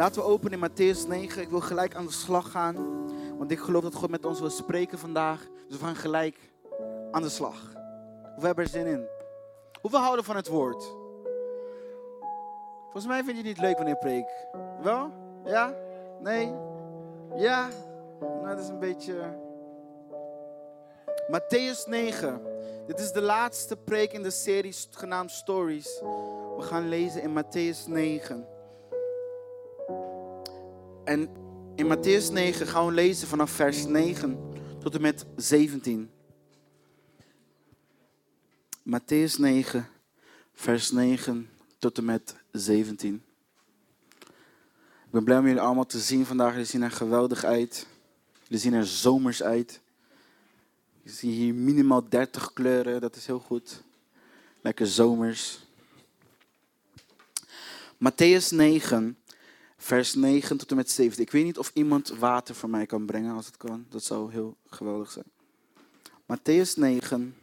Laten we openen in Matthäus 9. Ik wil gelijk aan de slag gaan. Want ik geloof dat God met ons wil spreken vandaag. Dus we gaan gelijk aan de slag. We hebben er zin in. Hoeveel houden van het woord? Volgens mij vind je het niet leuk wanneer ik preek. Wel? Ja? Nee? Ja? Nou, dat is een beetje... Matthäus 9. Dit is de laatste preek in de serie genaamd Stories. We gaan lezen in Matthäus 9. En in Matthäus 9 gaan we lezen vanaf vers 9 tot en met 17. Matthäus 9, vers 9 tot en met 17. Ik ben blij om jullie allemaal te zien vandaag. Jullie zien er geweldig uit. Jullie zien er zomers uit. Ik zie hier minimaal 30 kleuren, dat is heel goed. Lekker zomers. Matthäus 9, vers 9 tot en met 17. Ik weet niet of iemand water voor mij kan brengen als het kan. Dat zou heel geweldig zijn. Matthäus 9,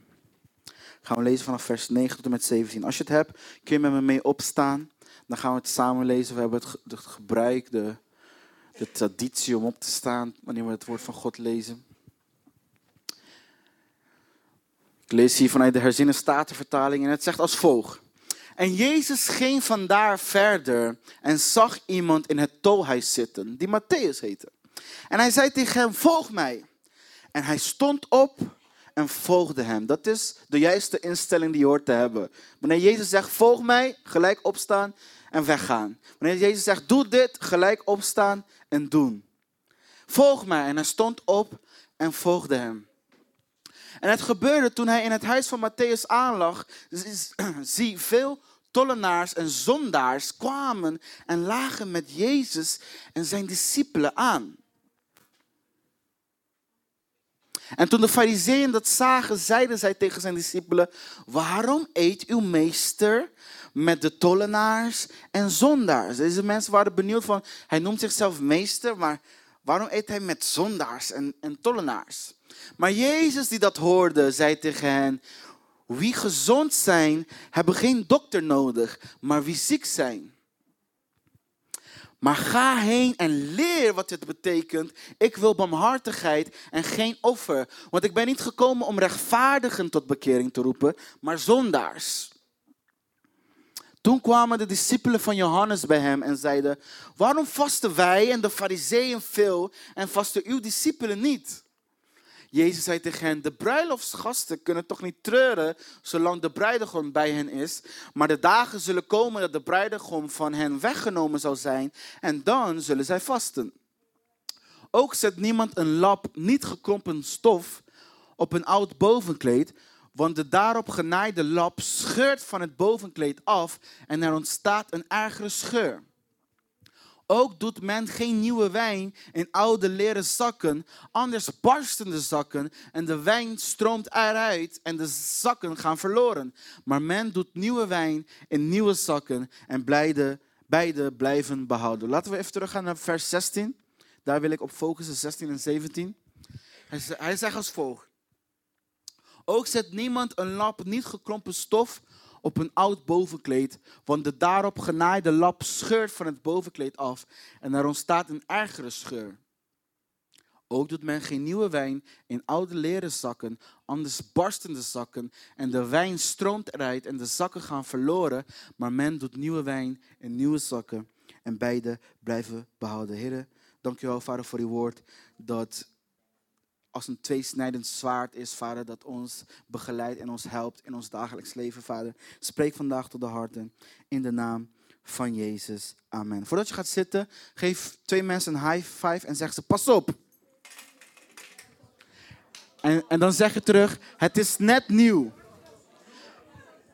gaan we lezen vanaf vers 9 tot en met 17. Als je het hebt, kun je met me mee opstaan. Dan gaan we het samen lezen. We hebben het, gebruik, de, de traditie om op te staan wanneer we het woord van God lezen. Ik lees hier vanuit de herziene statenvertaling en het zegt als volgt. En Jezus ging vandaar verder en zag iemand in het tolhuis zitten, die Matthäus heette. En hij zei tegen hem, volg mij. En hij stond op en volgde hem. Dat is de juiste instelling die je hoort te hebben. Wanneer Jezus zegt, volg mij, gelijk opstaan en weggaan. Wanneer Jezus zegt, doe dit, gelijk opstaan en doen. Volg mij. En hij stond op en volgde hem. En het gebeurde toen hij in het huis van Matthäus aanlag. Zie, veel tollenaars en zondaars kwamen en lagen met Jezus en zijn discipelen aan. En toen de fariseeën dat zagen, zeiden zij tegen zijn discipelen, waarom eet uw meester met de tollenaars en zondaars? Deze mensen waren benieuwd van, hij noemt zichzelf meester, maar waarom eet hij met zondaars en, en tollenaars? Maar Jezus die dat hoorde, zei tegen hen, wie gezond zijn, hebben geen dokter nodig, maar wie ziek zijn. Maar ga heen en leer wat het betekent. Ik wil barmhartigheid en geen offer. Want ik ben niet gekomen om rechtvaardigen tot bekering te roepen, maar zondaars. Toen kwamen de discipelen van Johannes bij hem en zeiden: Waarom vasten wij en de fariseeën veel en vasten uw discipelen niet? Jezus zei tegen hen, de bruiloftsgasten kunnen toch niet treuren zolang de bruidegom bij hen is. Maar de dagen zullen komen dat de bruidegom van hen weggenomen zal zijn en dan zullen zij vasten. Ook zet niemand een lap niet gekrompen stof op een oud bovenkleed, want de daarop genaaide lap scheurt van het bovenkleed af en er ontstaat een ergere scheur. Ook doet men geen nieuwe wijn in oude leren zakken, anders barsten de zakken en de wijn stroomt eruit en de zakken gaan verloren. Maar men doet nieuwe wijn in nieuwe zakken en beide, blijven behouden. Laten we even teruggaan naar vers 16. Daar wil ik op focussen, 16 en 17. Hij zegt als volgt. Ook zet niemand een lap niet geklompen stof op een oud bovenkleed, want de daarop genaaide lap scheurt van het bovenkleed af en er ontstaat een ergere scheur. Ook doet men geen nieuwe wijn in oude leren zakken, anders barsten de zakken en de wijn stroomt eruit en de zakken gaan verloren, maar men doet nieuwe wijn in nieuwe zakken en beide blijven behouden. Heren, wel, Vader, voor uw woord dat als een tweesnijdend zwaard is, Vader, dat ons begeleidt en ons helpt in ons dagelijks leven, Vader. Spreek vandaag tot de harten in de naam van Jezus. Amen. Voordat je gaat zitten, geef twee mensen een high five en zeg ze, pas op. En, en dan zeg je terug, het is net nieuw.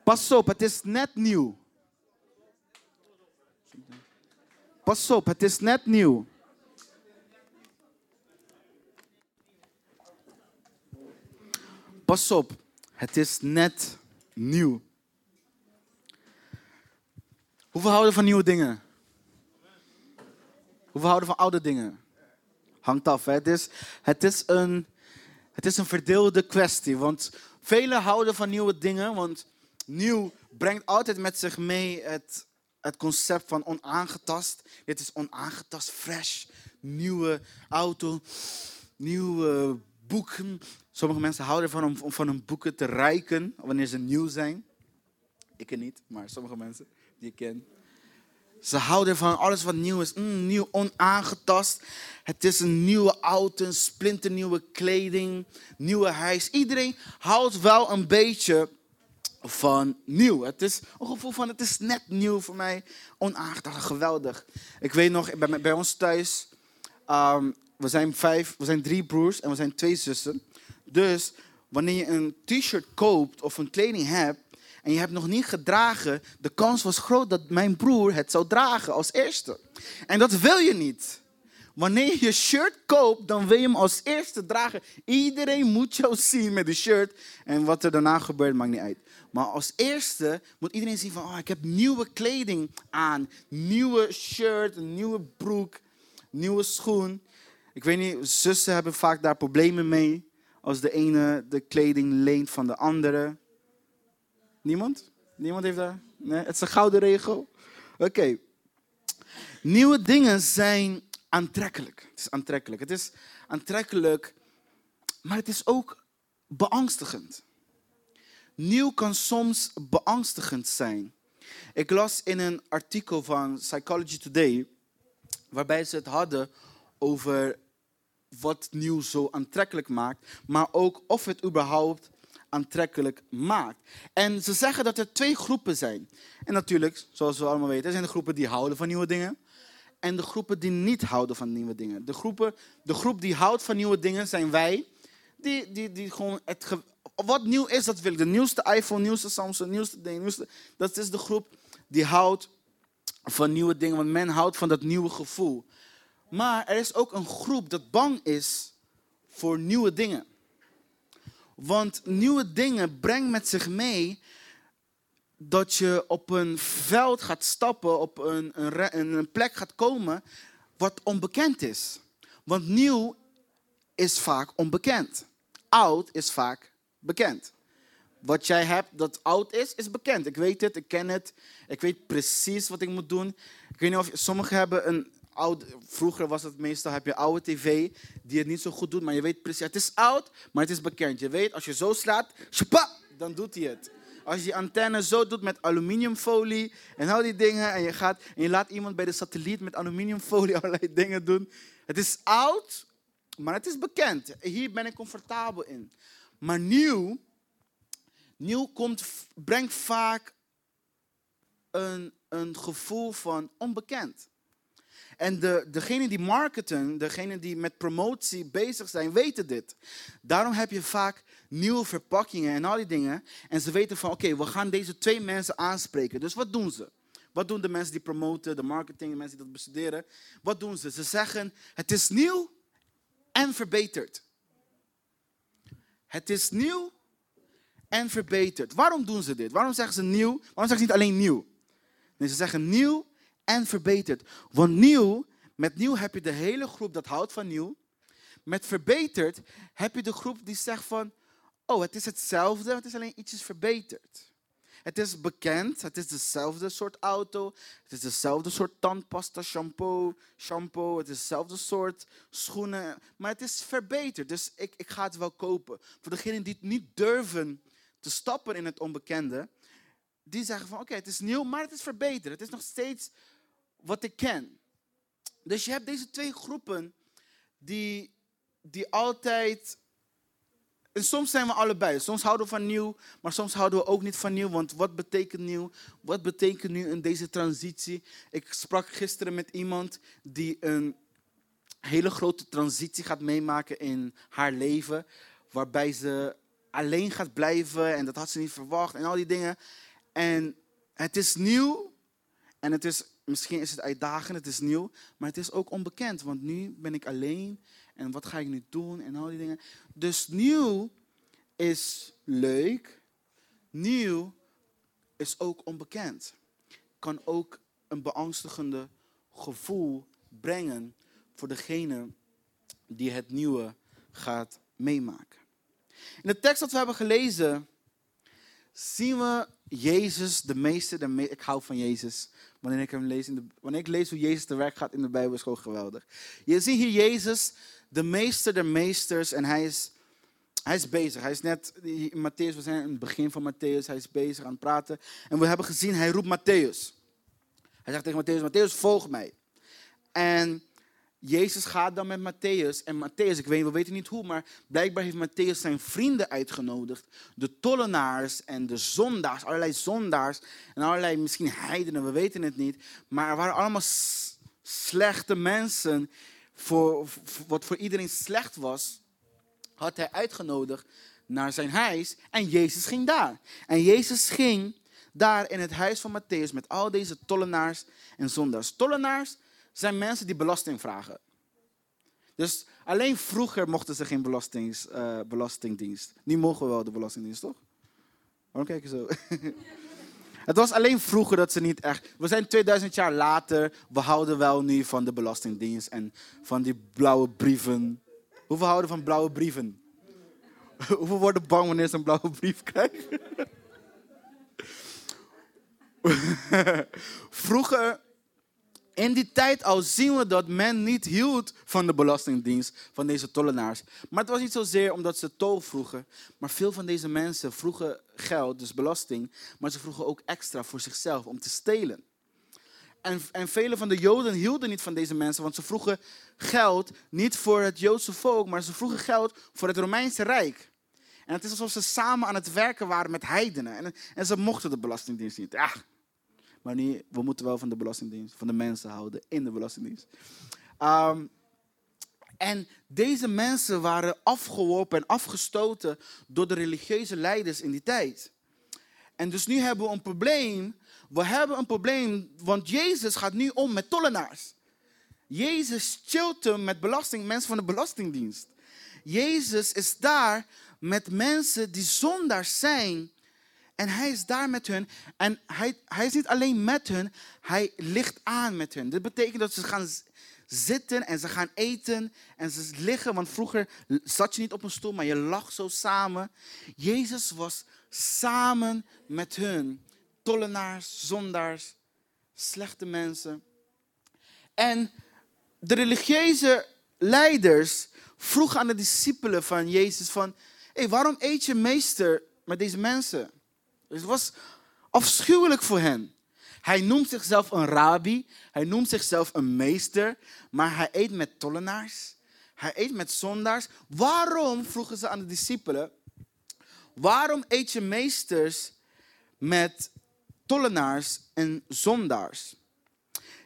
Pas op, het is net nieuw. Pas op, het is net nieuw. Pas op, het is net nieuw. Hoeveel houden van nieuwe dingen? Hoeveel houden van oude dingen? Hangt af. Hè? Het, is, het, is een, het is een verdeelde kwestie. Want velen houden van nieuwe dingen. Want nieuw brengt altijd met zich mee het het concept van onaangetast. Dit is onaangetast, fresh, nieuwe auto, nieuwe boeken. Sommige mensen houden ervan om, van hun boeken te rijken wanneer ze nieuw zijn. Ik ken niet, maar sommige mensen die ik ken. Ze houden van alles wat nieuw is. Mm, nieuw, onaangetast. Het is een nieuwe auto, een splinternieuwe kleding, nieuwe huis. Iedereen houdt wel een beetje van nieuw. Het is een gevoel van het is net nieuw voor mij. Onaangetast, geweldig. Ik weet nog, bij, bij ons thuis, ehm, we zijn vijf, we zijn drie broers en we zijn twee zussen. Dus wanneer je een t-shirt koopt of een kleding hebt, en je hebt nog niet gedragen, de kans was groot dat mijn broer het zou dragen als eerste. En dat wil je niet. Wanneer je shirt koopt, dan wil je hem als eerste dragen. Iedereen moet jou zien met de shirt. En wat er daarna gebeurt, maakt niet uit. Maar als eerste moet iedereen zien van, oh, ik heb nieuwe kleding aan. Nieuwe shirt, nieuwe broek, nieuwe schoen. Ik weet niet, zussen hebben vaak daar problemen mee. Als de ene de kleding leent van de andere. Niemand? Niemand heeft daar? Nee, het is een gouden regel. Oké. Nieuwe dingen zijn aantrekkelijk. Het is aantrekkelijk. Het is aantrekkelijk, maar het is ook beangstigend. Nieuw kan soms beangstigend zijn. Ik las in een artikel van Psychology Today, waarbij ze het hadden over wat nieuw zo aantrekkelijk maakt, maar ook of het überhaupt aantrekkelijk maakt. En ze zeggen dat er twee groepen zijn. En natuurlijk, zoals we allemaal weten, zijn de groepen die houden van nieuwe dingen. En de groepen die niet houden van nieuwe dingen. De, groepen, de groep die houdt van nieuwe dingen zijn wij. Die, die, die gewoon het, wat nieuw is, dat wil ik. De nieuwste iPhone, nieuwste Samsung, nieuwste ding. Nieuwste, dat is de groep die houdt van nieuwe dingen. Want men houdt van dat nieuwe gevoel. Maar er is ook een groep dat bang is voor nieuwe dingen. Want nieuwe dingen brengen met zich mee dat je op een veld gaat stappen, op een, een, een plek gaat komen wat onbekend is. Want nieuw is vaak onbekend. Oud is vaak bekend. Wat jij hebt dat oud is, is bekend. Ik weet het, ik ken het. Ik weet precies wat ik moet doen. Ik weet niet of sommigen hebben een Vroeger was het meestal heb je oude tv die het niet zo goed doet, maar je weet precies. Het is oud, maar het is bekend. Je weet als je zo slaat, dan doet hij het. Als je die antenne zo doet met aluminiumfolie en al die dingen en je gaat en je laat iemand bij de satelliet met aluminiumfolie allerlei dingen doen. Het is oud, maar het is bekend. Hier ben ik comfortabel in. Maar nieuw, nieuw komt, brengt vaak een, een gevoel van onbekend. En de, degenen die marketen, degenen die met promotie bezig zijn, weten dit. Daarom heb je vaak nieuwe verpakkingen en al die dingen. En ze weten van, oké, we gaan deze twee mensen aanspreken. Dus wat doen ze? Wat doen de mensen die promoten, de marketing, de mensen die dat bestuderen? Wat doen ze? Ze zeggen, het is nieuw en verbeterd. Het is nieuw en verbeterd. Waarom doen ze dit? Waarom zeggen ze nieuw? Waarom zeggen ze niet alleen nieuw? Nee, ze zeggen nieuw en verbeterd. Want nieuw, met nieuw heb je de hele groep dat houdt van nieuw. Met verbeterd heb je de groep die zegt van, oh, het is hetzelfde, het is alleen ietsjes verbeterd. Het is bekend, het is dezelfde soort auto, het is dezelfde soort tandpasta, shampoo, shampoo, het is dezelfde soort schoenen, maar het is verbeterd. Dus ik, ik ga het wel kopen. Voor degenen die het niet durven te stappen in het onbekende, die zeggen van oké, het is nieuw, maar het is verbeterd. Het is nog steeds wat ik ken. Dus je hebt deze twee groepen die, die altijd. En soms zijn we allebei. Soms houden we van nieuw, maar soms houden we ook niet van nieuw. Want wat betekent nieuw? Wat betekent nu in deze transitie? Ik sprak gisteren met iemand die een hele grote transitie gaat meemaken in haar leven. Waarbij ze alleen gaat blijven en dat had ze niet verwacht en al die dingen. En het is nieuw en het is misschien is het uitdagend, het is nieuw, maar het is ook onbekend. Want nu ben ik alleen en wat ga ik nu doen en al die dingen. Dus nieuw is leuk, nieuw is ook onbekend. Kan ook een beangstigende gevoel brengen voor degene die het nieuwe gaat meemaken. In de tekst dat we hebben gelezen zien we Jezus, de meester, de me ik hou van Jezus. Wanneer ik, hem lees in de, wanneer ik lees hoe Jezus te werk gaat in de Bijbel, is gewoon geweldig. Je ziet hier Jezus, de meester der meesters, en hij is, hij is bezig. Hij is net, Matthäus, we zijn in het begin van Matthäus, hij is bezig aan het praten. En we hebben gezien, hij roept Matthäus. Hij zegt tegen Matthäus, Matthäus, volg mij. En Jezus gaat dan met Matthäus. En Matthäus, ik weet, we weten niet hoe, maar blijkbaar heeft Matthäus zijn vrienden uitgenodigd. De tollenaars en de zondaars, allerlei zondaars. En allerlei misschien heidenen, we weten het niet. Maar er waren allemaal slechte mensen. Voor, wat voor iedereen slecht was, had hij uitgenodigd naar zijn huis. En Jezus ging daar. En Jezus ging daar in het huis van Matthäus met al deze tollenaars en zondaars. Tollenaars zijn mensen die belasting vragen. Dus alleen vroeger mochten ze geen uh, belastingdienst. Nu mogen we wel de belastingdienst, toch? Waarom kijk je zo? Het was alleen vroeger dat ze niet echt. We zijn 2000 jaar later. We houden wel nu van de Belastingdienst en van die blauwe brieven. Hoeveel houden van blauwe brieven? Hoeveel worden bang wanneer ze een blauwe brief krijgen? vroeger in die tijd al zien we dat men niet hield van de belastingdienst van deze tollenaars. Maar het was niet zozeer omdat ze tol vroegen. Maar veel van deze mensen vroegen geld, dus belasting. Maar ze vroegen ook extra voor zichzelf om te stelen. En, en vele van de Joden hielden niet van deze mensen, want ze vroegen geld niet voor het Joodse volk, maar ze vroegen geld voor het Romeinse Rijk. En het is alsof ze samen aan het werken waren met heidenen. En, en ze mochten de belastingdienst niet. Ja, maar we moeten wel van de Belastingdienst, van de mensen houden in de Belastingdienst. Um, en deze mensen waren afgeworpen en afgestoten door de religieuze leiders in die tijd. En dus nu hebben we een probleem. We hebben een probleem, want Jezus gaat nu om met tollenaars. Jezus chillt met belasting, mensen van de Belastingdienst. Jezus is daar met mensen die zondaars zijn en hij is daar met hun. En hij, hij is niet alleen met hun, hij ligt aan met hun. Dit betekent dat ze gaan zitten en ze gaan eten en ze liggen. Want vroeger zat je niet op een stoel, maar je lag zo samen. Jezus was samen met hun. Tollenaars, zondaars, slechte mensen. En de religieuze leiders vroegen aan de discipelen van Jezus van... Hey, waarom eet je meester met deze mensen? Het was afschuwelijk voor hen. Hij noemt zichzelf een rabbi, hij noemt zichzelf een meester, maar hij eet met tollenaars, hij eet met zondaars. Waarom, vroegen ze aan de discipelen, waarom eet je meesters met tollenaars en zondaars?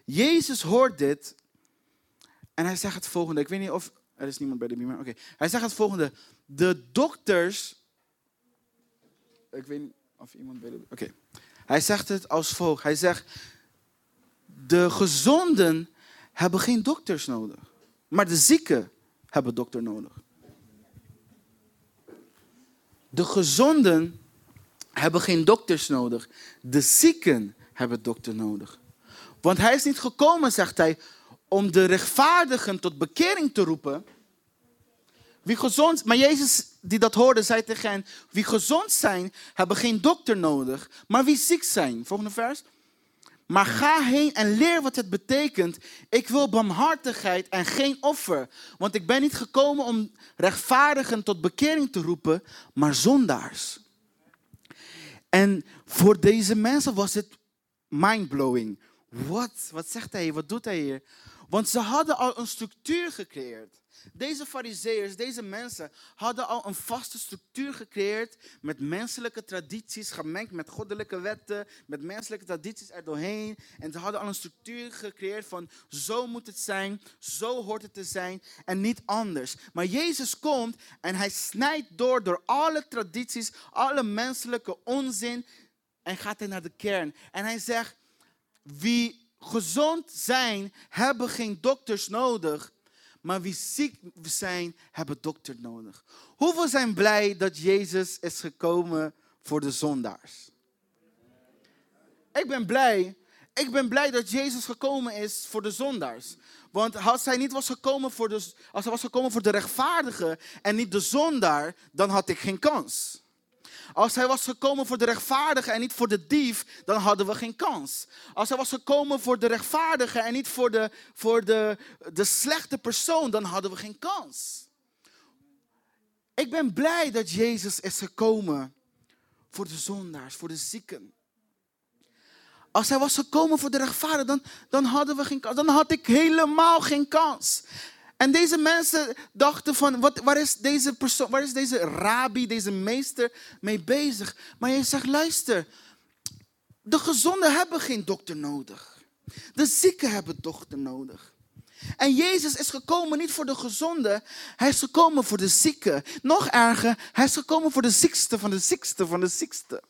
Jezus hoort dit en hij zegt het volgende. Ik weet niet of er is niemand bij de beamer. Oké, hij zegt het volgende. De dokters, ik weet niet, of iemand weet Oké. Hij zegt het als volgt. Hij zegt, de gezonden hebben geen dokters nodig. Maar de zieken hebben dokter nodig. De gezonden hebben geen dokters nodig. De zieken hebben dokter nodig. Want hij is niet gekomen, zegt hij, om de rechtvaardigen tot bekering te roepen, wie gezond, maar Jezus die dat hoorde, zei tegen hen, wie gezond zijn, hebben geen dokter nodig, maar wie ziek zijn. Volgende vers. Maar ga heen en leer wat het betekent. Ik wil barmhartigheid en geen offer. Want ik ben niet gekomen om rechtvaardigen tot bekering te roepen, maar zondaars. En voor deze mensen was het mindblowing. Wat? Wat zegt hij hier? Wat doet hij hier? Want ze hadden al een structuur gecreëerd. Deze fariseërs, deze mensen hadden al een vaste structuur gecreëerd met menselijke tradities, gemengd met goddelijke wetten, met menselijke tradities erdoorheen. En ze hadden al een structuur gecreëerd van zo moet het zijn, zo hoort het te zijn en niet anders. Maar Jezus komt en hij snijdt door door alle tradities, alle menselijke onzin en gaat hij naar de kern. En hij zegt, wie gezond zijn, hebben geen dokters nodig. Maar wie ziek zijn, hebben dokter nodig. Hoeveel zijn blij dat Jezus is gekomen voor de zondaars? Ik ben blij. Ik ben blij dat Jezus gekomen is voor de zondaars. Want als hij niet was gekomen voor de, als hij was gekomen voor de rechtvaardige en niet de zondaar, dan had ik geen kans. Als hij was gekomen voor de rechtvaardige en niet voor de dief, dan hadden we geen kans. Als hij was gekomen voor de rechtvaardige en niet voor de, voor de, de slechte persoon, dan hadden we geen kans. Ik ben blij dat Jezus is gekomen voor de zondaars, voor de zieken. Als hij was gekomen voor de rechtvaardigen, dan, dan hadden we geen kans. Dan had ik helemaal geen kans. En deze mensen dachten van, wat, waar, is deze persoon, waar is deze rabbi, deze meester mee bezig? Maar je zegt, luister, de gezonden hebben geen dokter nodig. De zieken hebben dokter nodig. En Jezus is gekomen niet voor de gezonde, hij is gekomen voor de zieken. Nog erger, hij is gekomen voor de ziekste van de ziekste van de ziekste.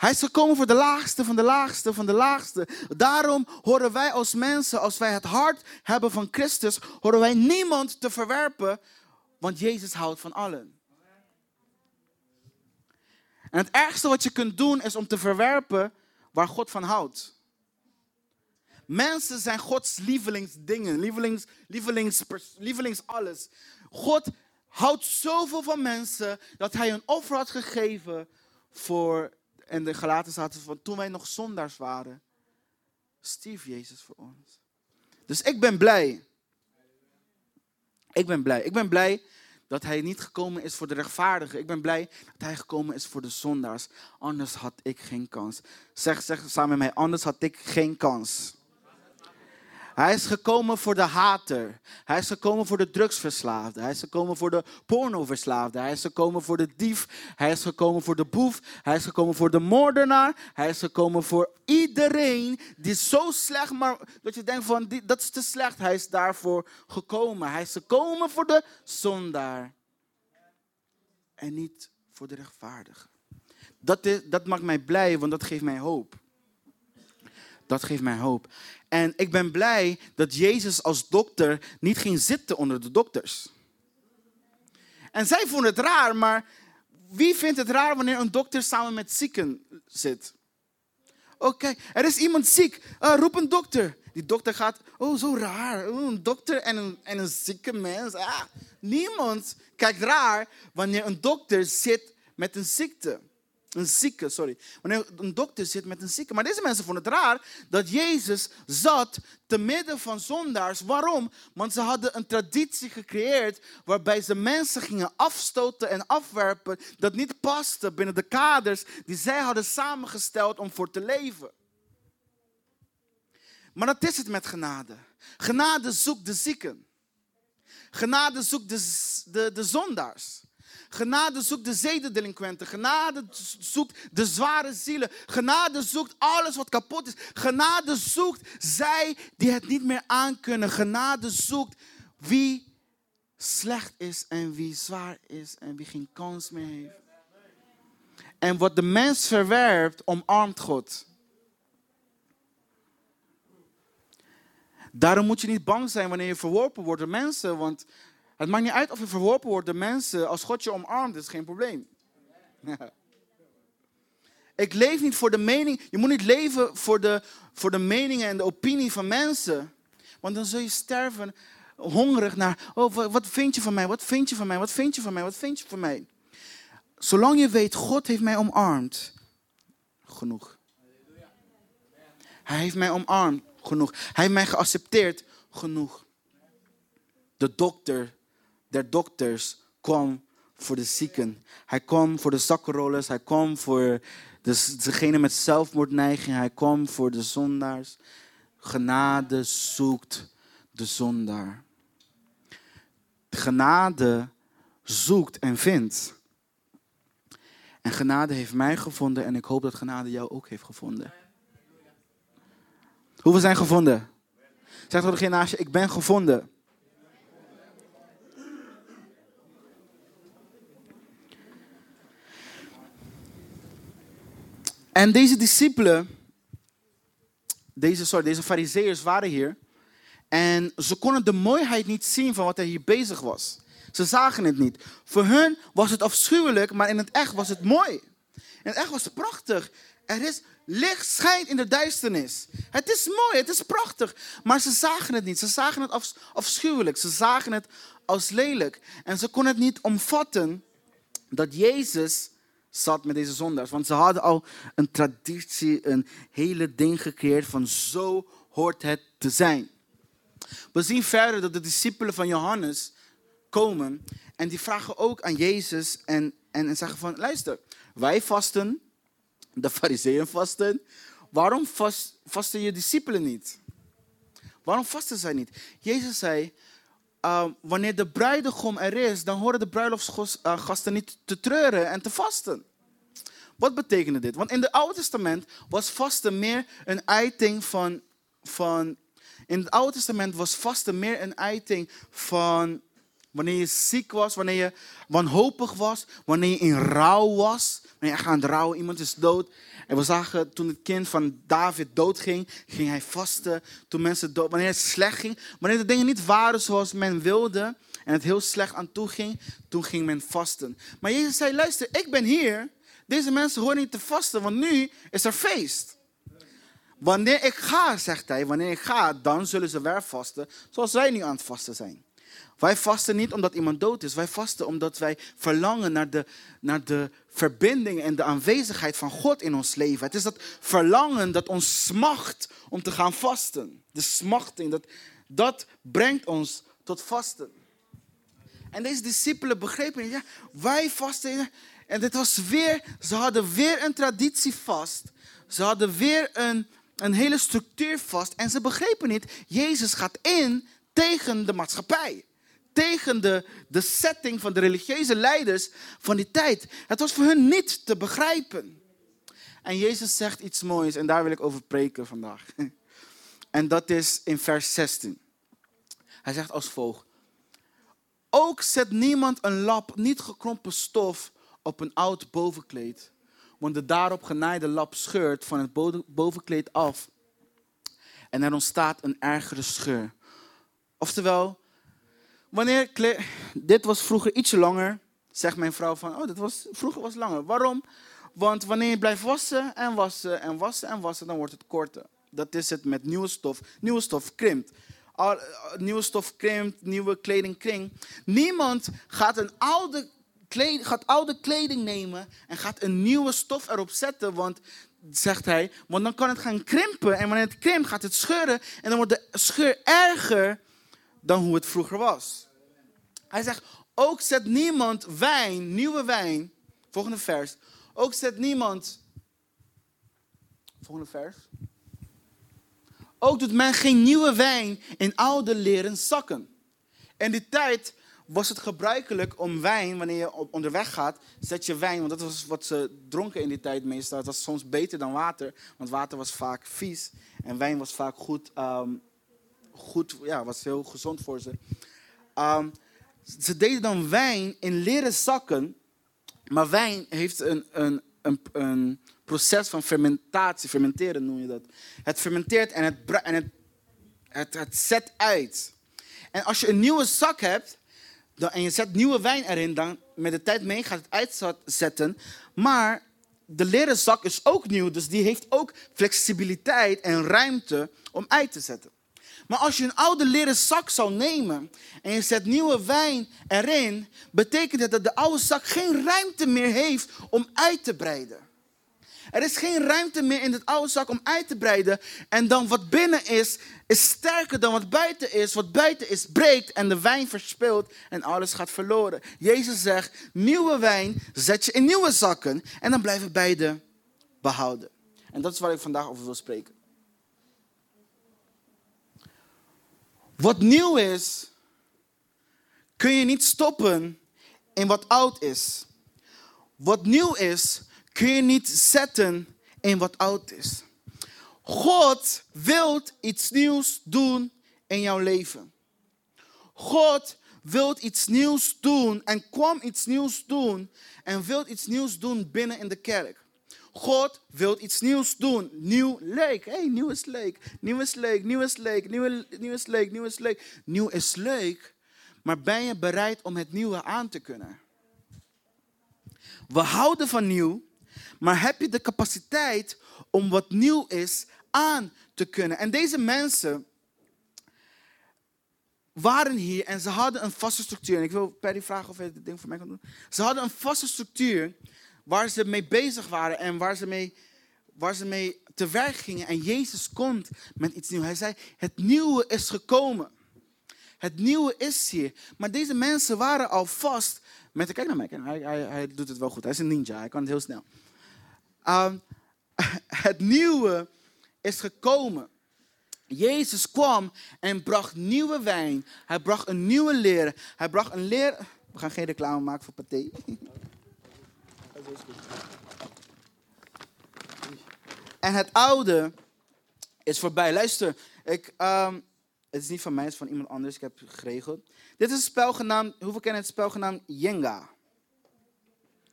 Hij is gekomen voor de laagste van de laagste van de laagste. Daarom horen wij als mensen, als wij het hart hebben van Christus, horen wij niemand te verwerpen, want Jezus houdt van allen. En het ergste wat je kunt doen is om te verwerpen waar God van houdt. Mensen zijn Gods lievelingsdingen, lievelings, lievelings, lievelings alles. God houdt zoveel van mensen dat hij een offer had gegeven voor en de gelaten zaten van toen wij nog zondaars waren, stierf Jezus voor ons. Dus ik ben blij. Ik ben blij. Ik ben blij dat hij niet gekomen is voor de rechtvaardigen. Ik ben blij dat hij gekomen is voor de zondaars. Anders had ik geen kans. Zeg, zeg samen met mij, anders had ik geen kans. Hij is gekomen voor de hater. Hij is gekomen voor de drugsverslaafde. Hij is gekomen voor de pornoverslaafde. Hij is gekomen voor de dief. Hij is gekomen voor de boef. Hij is gekomen voor de moordenaar. Hij is gekomen voor iedereen die zo slecht, maar dat je denkt van dat is te slecht. Hij is daarvoor gekomen. Hij is gekomen voor de zondaar. En niet voor de rechtvaardige. Dat, dat maakt mij blij, want dat geeft mij hoop. Dat geeft mij hoop. En ik ben blij dat Jezus als dokter niet ging zitten onder de dokters. En zij vonden het raar, maar wie vindt het raar wanneer een dokter samen met zieken zit? Oké, er is iemand ziek. Uh, roep een dokter. Die dokter gaat, oh zo raar. Oh, een dokter en een, en een zieke mens. Ah, niemand kijkt raar wanneer een dokter zit met een ziekte. Een zieke, sorry. Wanneer een dokter zit met een zieke. Maar deze mensen vonden het raar dat Jezus zat te midden van zondaars. Waarom? Want ze hadden een traditie gecreëerd waarbij ze mensen gingen afstoten en afwerpen dat niet paste binnen de kaders die zij hadden samengesteld om voor te leven. Maar dat is het met genade. Genade zoekt de zieken. Genade zoekt de, de, de zondaars. Genade zoekt de zedendelinquenten. Genade zoekt de zware zielen. Genade zoekt alles wat kapot is. Genade zoekt zij die het niet meer aankunnen. Genade zoekt wie slecht is en wie zwaar is en wie geen kans meer heeft. En wat de mens verwerpt, omarmt God. Daarom moet je niet bang zijn wanneer je verworpen wordt door mensen, want het maakt niet uit of je verworpen wordt door mensen. Als God je omarmt, is geen probleem. Ik leef niet voor de mening. Je moet niet leven voor de, voor de meningen en de opinie van mensen. Want dan zul je sterven hongerig naar. Oh, wat vind je van mij? Wat vind je van mij? Wat vind je van mij? Wat vind je van mij? Zolang je weet, God heeft mij omarmd. Genoeg. Hij heeft mij omarmd. Genoeg. Hij heeft mij geaccepteerd. Genoeg. De dokter der dokters kwam voor de zieken. Hij kwam voor de zakkenrollers. Hij kwam voor de, degene met zelfmoordneiging. Hij kwam voor de zondaars. Genade zoekt de zondaar. Genade zoekt en vindt. En genade heeft mij gevonden en ik hoop dat genade jou ook heeft gevonden. Hoeveel zijn gevonden? Zeg toch degene naast je, ik ben gevonden. En deze discipelen, deze, sorry, deze fariseërs waren hier. En ze konden de mooiheid niet zien van wat er hier bezig was. Ze zagen het niet. Voor hun was het afschuwelijk, maar in het echt was het mooi. In het echt was het prachtig. Er is licht schijnt in de duisternis. Het is mooi, het is prachtig. Maar ze zagen het niet. Ze zagen het afschuwelijk. Ze zagen het als lelijk. En ze konden het niet omvatten dat Jezus zat met deze zondaars. Want ze hadden al een traditie, een hele ding gecreëerd van zo hoort het te zijn. We zien verder dat de discipelen van Johannes komen en die vragen ook aan Jezus en, en, en zeggen van, luister, wij vasten, de fariseeën vasten, waarom vast, vasten je discipelen niet? Waarom vasten zij niet? Jezus zei, uh, wanneer de bruidegom er is, dan horen de bruiloftsgasten niet te treuren en te vasten. Wat betekende dit? Want in het Oude Testament was vasten meer een uiting van, van. In het Oude Testament was vasten meer een uiting van. Wanneer je ziek was, wanneer je wanhopig was, wanneer je in rouw was. Wanneer je gaat rouwen, iemand is dood. En we zagen toen het kind van David doodging, ging hij vasten. Toen mensen dood, wanneer het slecht ging, wanneer de dingen niet waren zoals men wilde en het heel slecht aan toe ging, toen ging men vasten. Maar Jezus zei, luister, ik ben hier deze mensen horen niet te vasten, want nu is er feest. Wanneer ik ga, zegt hij, wanneer ik ga, dan zullen ze weer vasten, zoals wij nu aan het vasten zijn. Wij vasten niet omdat iemand dood is. Wij vasten omdat wij verlangen naar de, naar de verbinding en de aanwezigheid van God in ons leven. Het is dat verlangen dat ons smacht om te gaan vasten. De smachting, dat, dat brengt ons tot vasten. En deze discipelen begrepen, ja, wij vasten. En dit was weer, ze hadden weer een traditie vast. Ze hadden weer een, een hele structuur vast. En ze begrepen niet, Jezus gaat in tegen de maatschappij. Tegen de, de setting van de religieuze leiders van die tijd. Het was voor hun niet te begrijpen. En Jezus zegt iets moois en daar wil ik over preken vandaag. En dat is in vers 16. Hij zegt als volgt. Ook zet niemand een lap, niet gekrompen stof op een oud bovenkleed, want de daarop genaaide lap scheurt van het bovenkleed af en er ontstaat een ergere scheur. Oftewel, wanneer dit was vroeger ietsje langer, zegt mijn vrouw van, oh, dit was, vroeger was langer. Waarom? Want wanneer je blijft wassen en wassen en wassen en wassen, dan wordt het korter. Dat is het met nieuwe stof. Nieuwe stof krimpt. Al, eh, nieuwe stof krimpt, nieuwe kleding krimpt. Niemand gaat een oude gaat oude kleding nemen en gaat een nieuwe stof erop zetten. Want, zegt hij, want dan kan het gaan krimpen. En wanneer het krimpt, gaat het scheuren. En dan wordt de scheur erger dan hoe het vroeger was. Hij zegt, ook zet niemand wijn, nieuwe wijn. Volgende vers. Ook zet niemand. Volgende vers. Ook doet men geen nieuwe wijn in oude leren zakken. In die tijd was het gebruikelijk om wijn, wanneer je onderweg gaat, zet je wijn, want dat was wat ze dronken in die tijd meestal. Dat was soms beter dan water, want water was vaak vies en wijn was vaak goed, um, goed ja, was heel gezond voor ze. Um, ze deden dan wijn in leren zakken, maar wijn heeft een, een, een, een proces van fermentatie, fermenteren noem je dat. Het fermenteert en het, en het, het, het zet uit. En als je een nieuwe zak hebt, en je zet nieuwe wijn erin, dan met de tijd mee gaat het uitzetten. Maar de leren zak is ook nieuw, dus die heeft ook flexibiliteit en ruimte om uit te zetten. Maar als je een oude leren zak zou nemen en je zet nieuwe wijn erin, betekent het dat de oude zak geen ruimte meer heeft om uit te breiden. Er is geen ruimte meer in het oude zak om uit te breiden. En dan wat binnen is, is sterker dan wat buiten is. Wat buiten is, breekt en de wijn verspilt en alles gaat verloren. Jezus zegt, nieuwe wijn zet je in nieuwe zakken en dan blijven beide behouden. En dat is waar ik vandaag over wil spreken. Wat nieuw is, kun je niet stoppen in wat oud is. Wat nieuw is, kun je niet zetten in wat oud is. God wil iets nieuws doen in jouw leven. God wil iets nieuws doen en kwam iets nieuws doen en wil iets nieuws doen binnen in de kerk. God wil iets nieuws doen. Nieuw leuk. Hey, nieuw is leuk. Nieuw is leuk. Nieuw is leuk. Nieuw, nieuw is leuk. Nieuw is leuk. Nieuw is leuk. Maar ben je bereid om het nieuwe aan te kunnen? We houden van nieuw, maar heb je de capaciteit om wat nieuw is aan te kunnen? En deze mensen waren hier en ze hadden een vaste structuur. En ik wil Perry vragen of hij dit ding voor mij kan doen. Ze hadden een vaste structuur waar ze mee bezig waren en waar ze mee, waar ze mee te werk gingen. En Jezus komt met iets nieuws. Hij zei, het nieuwe is gekomen. Het nieuwe is hier. Maar deze mensen waren al vast met de... Kijk naar mij, hij, hij, hij doet het wel goed. Hij is een ninja, hij kan het heel snel. Ehm, het nieuwe is gekomen. Jezus kwam en bracht nieuwe wijn. Hij bracht een nieuwe leer. Hij bracht een leer... We gaan geen reclame maken voor Pathé. En het oude is voorbij. Luister, ik, um, het is niet van mij, het is van iemand anders. Ik heb het geregeld. Dit is een spel genaamd, hoeveel kennen het spel genaamd Jenga?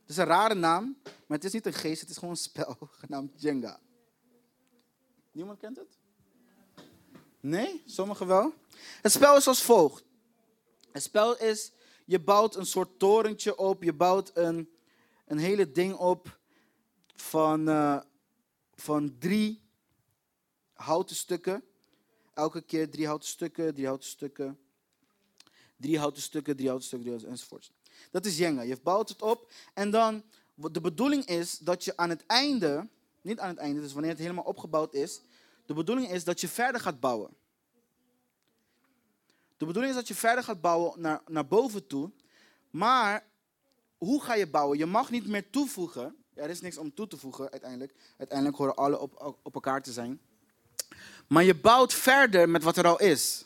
Het is een rare naam, maar het is niet een geest, het is gewoon een spel genaamd Jenga. Niemand kent het? Nee? Sommigen wel? Het spel is als volgt. Het spel is, je bouwt een soort torentje op, je bouwt een, een hele ding op van, uh, van drie houten stukken. Elke keer drie houten stukken, drie houten stukken, drie houten stukken, drie houten stukken, drie houten, enzovoort. Dat is Jenga. Je bouwt het op en dan, de bedoeling is dat je aan het einde, niet aan het einde, dus wanneer het helemaal opgebouwd is, de bedoeling is dat je verder gaat bouwen. De bedoeling is dat je verder gaat bouwen naar, naar boven toe. Maar hoe ga je bouwen? Je mag niet meer toevoegen. er is niks om toe te voegen uiteindelijk. Uiteindelijk horen alle op, op elkaar te zijn. Maar je bouwt verder met wat er al is.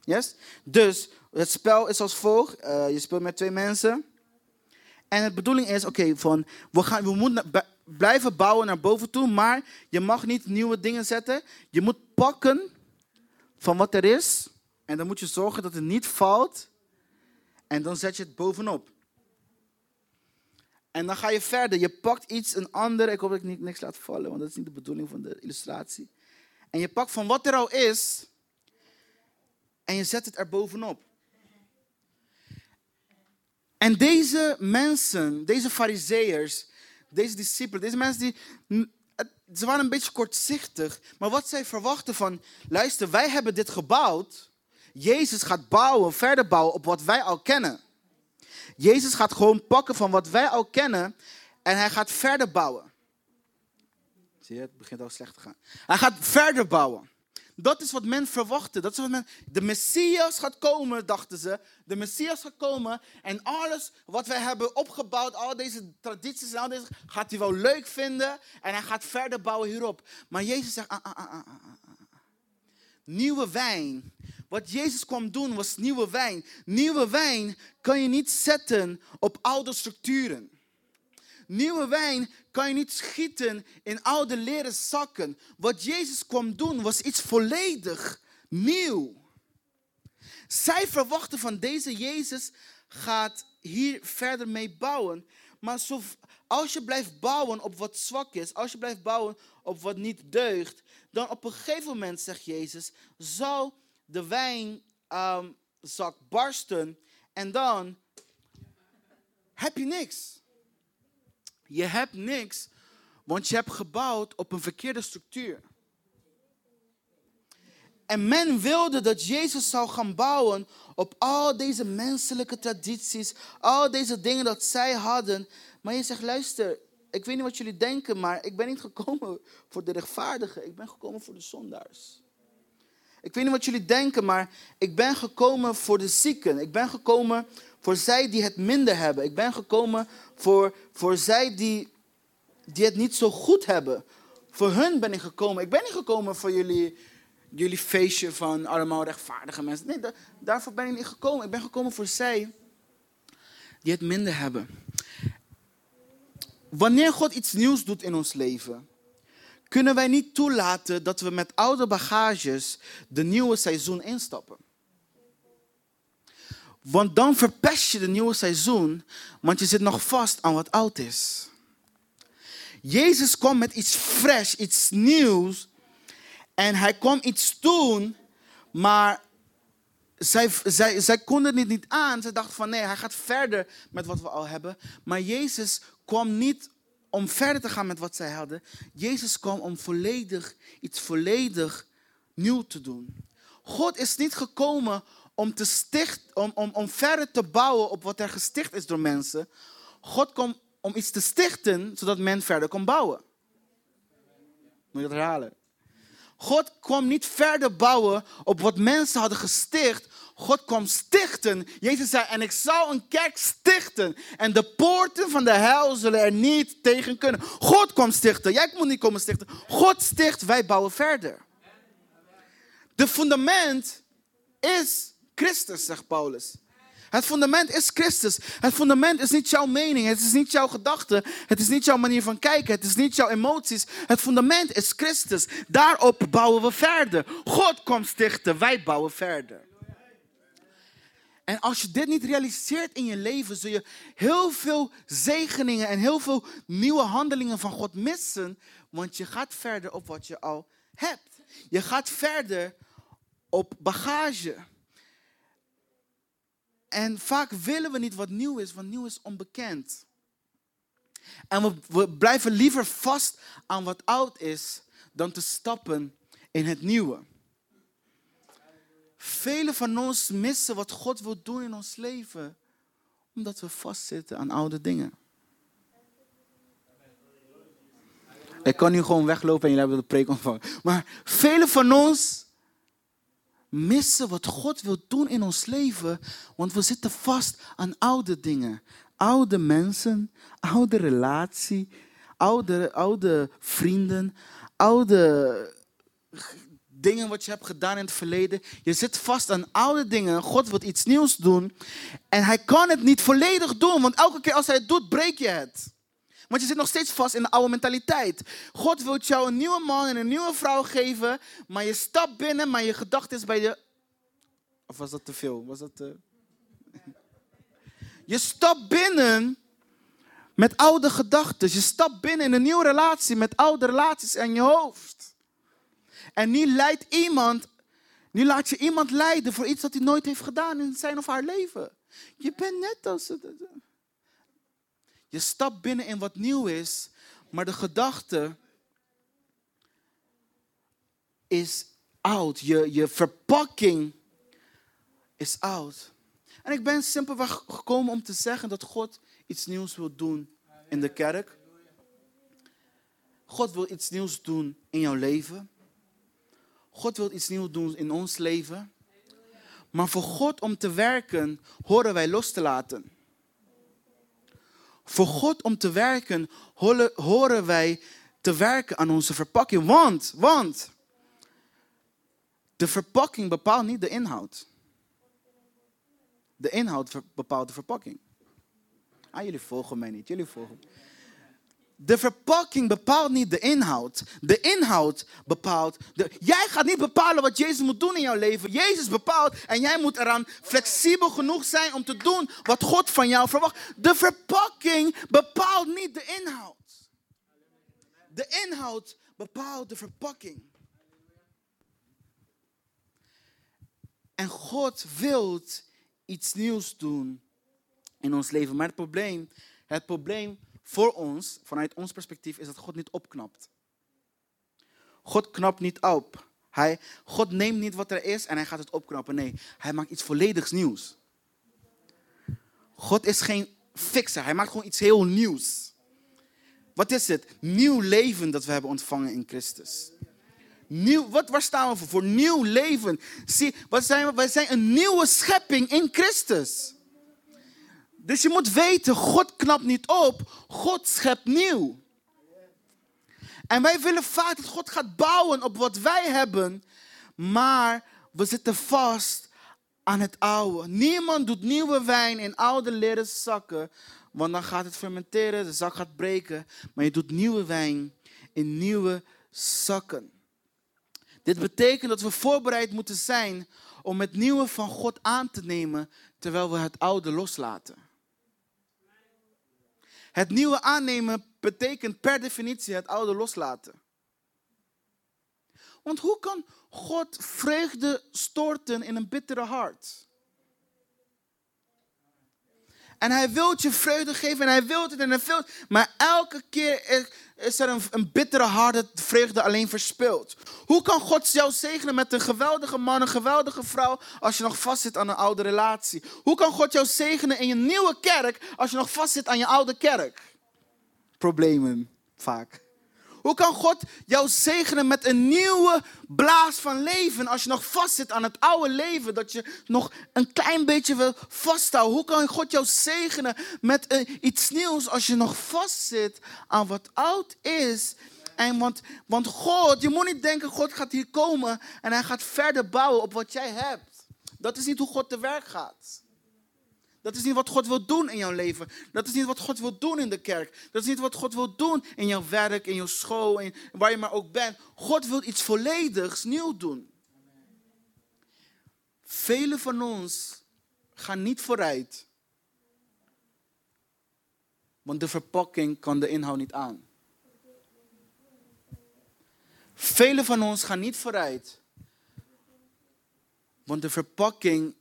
Yes? Dus het spel is als volgt. Uh, je speelt met twee mensen. En de bedoeling is, oké, van we, gaan, we moeten blijven bouwen naar boven toe, maar je mag niet nieuwe dingen zetten. Je moet pakken van wat er is. En dan moet je zorgen dat het niet valt. En dan zet je het bovenop. En dan ga je verder. Je pakt iets, een ander. Ik hoop dat ik niet, niks laat vallen, want dat is niet de bedoeling van de illustratie. En je pakt van wat er al is. En je zet het er bovenop. En deze mensen, deze fariseërs, deze discipelen, deze mensen die, ze waren een beetje kortzichtig. Maar wat zij verwachten van, luister, wij hebben dit gebouwd. Jezus gaat bouwen, verder bouwen op wat wij al kennen. Jezus gaat gewoon pakken van wat wij al kennen en hij gaat verder bouwen. Zie je, het begint al slecht te gaan. Hij gaat verder bouwen. Dat is wat men verwachtte. Dat is wat men, de Messias gaat komen, dachten ze. De Messias gaat komen en alles wat wij hebben opgebouwd, al deze tradities en al deze, gaat hij wel leuk vinden. En hij gaat verder bouwen hierop. Maar Jezus zegt, ah, ah, ah, nieuwe wijn. Wat Jezus kwam doen was nieuwe wijn. Nieuwe wijn kan je niet zetten op oude structuren. Nieuwe wijn kan je niet schieten in oude leren zakken. Wat Jezus kwam doen was iets volledig nieuw. Zij verwachten van deze Jezus gaat hier verder mee bouwen. Maar als je blijft bouwen op wat zwak is, als je blijft bouwen op wat niet deugt, dan op een gegeven moment, zegt Jezus, zal de wijnzak um, barsten en dan heb je niks. Je hebt niks, want je hebt gebouwd op een verkeerde structuur. En men wilde dat Jezus zou gaan bouwen op al deze menselijke tradities, al deze dingen dat zij hadden. Maar je zegt, luister, ik weet niet wat jullie denken, maar ik ben niet gekomen voor de rechtvaardigen. Ik ben gekomen voor de zondaars. Ik weet niet wat jullie denken, maar ik ben gekomen voor de zieken. Ik ben gekomen voor zij die het minder hebben. Ik ben gekomen voor, voor zij die, die het niet zo goed hebben. Voor hun ben ik gekomen. Ik ben niet gekomen voor jullie, jullie feestje van allemaal rechtvaardige mensen. Nee, daarvoor ben ik niet gekomen. Ik ben gekomen voor zij die het minder hebben. Wanneer God iets nieuws doet in ons leven, kunnen wij niet toelaten dat we met oude bagages de nieuwe seizoen instappen. Want dan verpest je de nieuwe seizoen, want je zit nog vast aan wat oud is. Jezus kwam met iets fresh, iets nieuws. En hij kwam iets doen, maar zij, zij, zij konden het niet aan. Ze dachten van nee, hij gaat verder met wat we al hebben. Maar Jezus kwam niet om verder te gaan met wat zij hadden. Jezus kwam om volledig, iets volledig nieuw te doen. God is niet gekomen om, te sticht, om, om, om verder te bouwen op wat er gesticht is door mensen. God kwam om iets te stichten, zodat men verder kon bouwen. Moet je dat herhalen? God kwam niet verder bouwen op wat mensen hadden gesticht. God kwam stichten. Jezus zei, en ik zal een kerk stichten. En de poorten van de hel zullen er niet tegen kunnen. God kwam stichten. Jij moet niet komen stichten. God sticht, wij bouwen verder. De fundament is Christus, zegt Paulus. Het fundament is Christus. Het fundament is niet jouw mening. Het is niet jouw gedachte. Het is niet jouw manier van kijken. Het is niet jouw emoties. Het fundament is Christus. Daarop bouwen we verder. God komt stichten. Wij bouwen verder. En als je dit niet realiseert in je leven, zul je heel veel zegeningen en heel veel nieuwe handelingen van God missen. Want je gaat verder op wat je al hebt. Je gaat verder op bagage. En vaak willen we niet wat nieuw is, want nieuw is onbekend. En we, blijven liever vast aan wat oud is dan te stappen in het nieuwe. Velen van ons missen wat God wil doen in ons leven, omdat we vastzitten aan oude dingen. Ik kan nu gewoon weglopen en jullie hebben de preek ontvangen. Maar velen van ons missen wat God wil doen in ons leven, want we zitten vast aan oude dingen. Oude mensen, oude relatie, oude, oude vrienden, oude dingen wat je hebt gedaan in het verleden. Je zit vast aan oude dingen. God wil iets nieuws doen. En hij kan het niet volledig doen, want elke keer als hij het doet, breek je het. Want je zit nog steeds vast in de oude mentaliteit. God wil jou een nieuwe man en een nieuwe vrouw geven, maar je stapt binnen, maar je gedachte is bij de. Of was dat te veel? Was dat te... Je stapt binnen met oude gedachten. Je stapt binnen in een nieuwe relatie met oude relaties in je hoofd. En nu leidt iemand, nu laat je iemand leiden voor iets dat hij nooit heeft gedaan in zijn of haar leven. Je bent net als. Je stapt binnen in wat nieuw is, maar de gedachte is oud. Je, je verpakking is oud. En ik ben simpelweg gekomen om te zeggen dat God iets nieuws wil doen in de kerk. God wil iets nieuws doen in jouw leven. God wil iets nieuws doen in ons leven. Maar voor God om te werken, horen wij los te laten. Voor God om te werken, horen wij te werken aan onze verpakking. Want, want, de verpakking bepaalt niet de inhoud. De inhoud bepaalt de verpakking. Ah, jullie volgen mij niet. Jullie volgen. De verpakking bepaalt niet de inhoud. De inhoud bepaalt. De... Jij gaat niet bepalen wat Jezus moet doen in jouw leven. Jezus bepaalt en jij moet eraan flexibel genoeg zijn om te doen wat God van jou verwacht. De verpakking bepaalt niet de inhoud. De inhoud bepaalt de verpakking. En God wil iets nieuws doen in ons leven. Maar het probleem, het probleem voor ons, vanuit ons perspectief, is dat God niet opknapt. God knapt niet op. Hij, God neemt niet wat er is en hij gaat het opknappen. Nee, hij maakt iets volledigs nieuws. God is geen fixer, hij maakt gewoon iets heel nieuws. Wat is het? Nieuw leven dat we hebben ontvangen in Christus. Nieuw, wat, waar staan we voor? Voor nieuw leven. Zie, wat zijn we? Wij zijn een nieuwe schepping in Christus. Dus je moet weten, God knapt niet op, God schept nieuw. En wij willen vaak dat God gaat bouwen op wat wij hebben, maar we zitten vast aan het oude. Niemand doet nieuwe wijn in oude leren zakken, want dan gaat het fermenteren, de zak gaat breken. Maar je doet nieuwe wijn in nieuwe zakken. Dit betekent dat we voorbereid moeten zijn om het nieuwe van God aan te nemen, terwijl we het oude loslaten. Het nieuwe aannemen betekent per definitie het oude loslaten. Want hoe kan God vreugde storten in een bittere hart? En hij wil je vreugde geven en hij wil het en hij wil het. Maar elke keer is er een, een bittere hart dat vreugde alleen verspilt. Hoe kan God jou zegenen met een geweldige man, een geweldige vrouw, als je nog vastzit aan een oude relatie? Hoe kan God jou zegenen in je nieuwe kerk als je nog vastzit aan je oude kerk? problemen vaak? Hoe kan God jou zegenen met een nieuwe blaas van leven als je nog vastzit aan het oude leven, dat je nog een klein beetje wil vasthouden? Hoe kan God jou zegenen met uh, iets nieuws als je nog vastzit aan wat oud is? En want, want God, je moet niet denken, God gaat hier komen en hij gaat verder bouwen op wat jij hebt. Dat is niet hoe God te werk gaat. Dat is niet wat God wil doen in jouw leven. Dat is niet wat God wil doen in de kerk. Dat is niet wat God wil doen in jouw werk, in jouw school, in waar je maar ook bent. God wil iets volledigs nieuw doen. Velen van ons gaan niet vooruit. Want de verpakking kan de inhoud niet aan. Velen van ons gaan niet vooruit. Want de verpakking